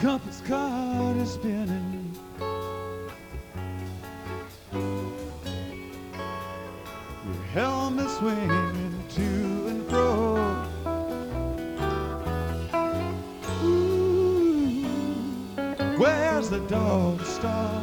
compass card is spinning. Your helmet swinging to and fro. Ooh, where's the dog star?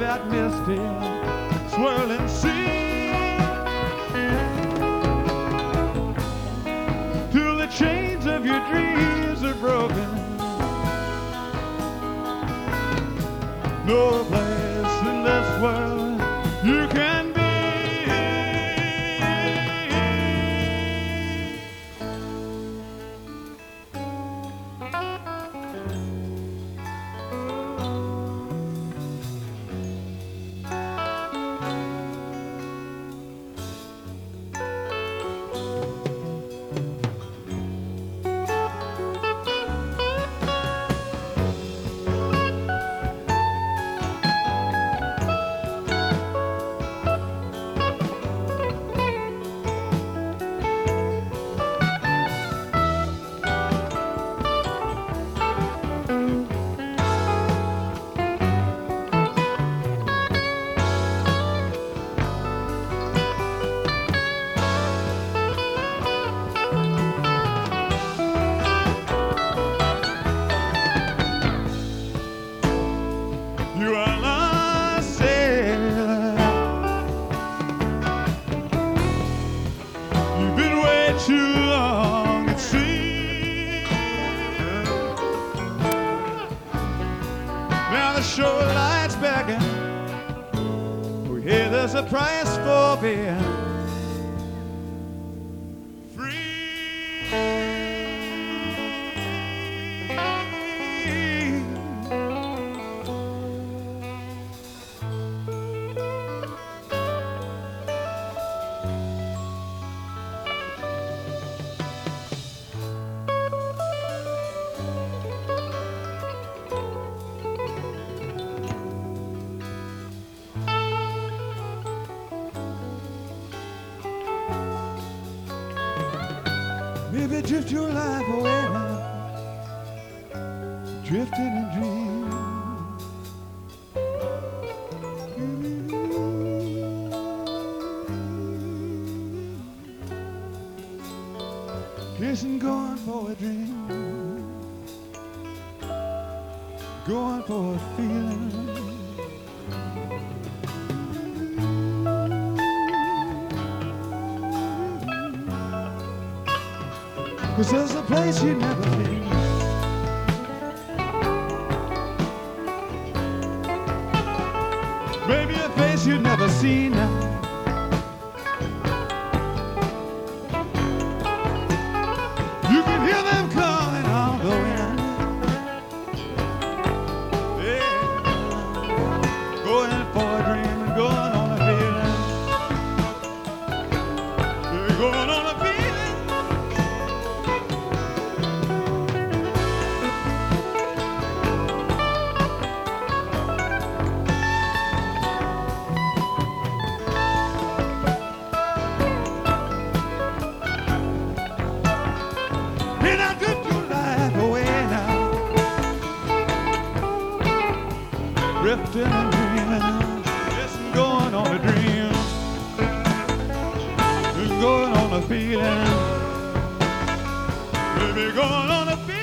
that misty, swirling sea. Till the chains of your dreams are broken. No too long at sea. Now the shoreline's begging. We hear there's a price for being free. Drift your life away now, drifting in dreams. Kissing going for a dream, going for a feeling. Cause there's a place you've never been. Maybe a face you've never seen. Drifting yes, and going on a dream, and going on a feeling, baby, going on a feeling,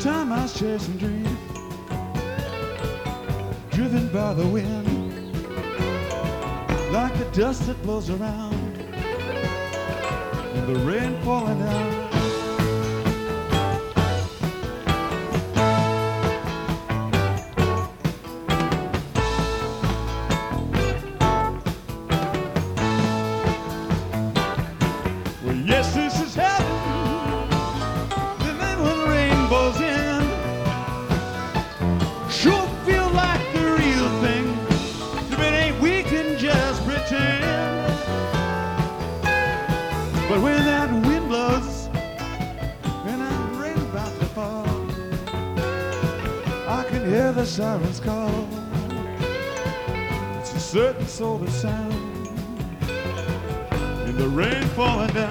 time I was chasing dreams, driven by the wind, like the dust that blows around and the rain falling down. But when that wind blows and that rain about to fall, I can hear the sirens call. It's a certain sort of sound in the rain falling down.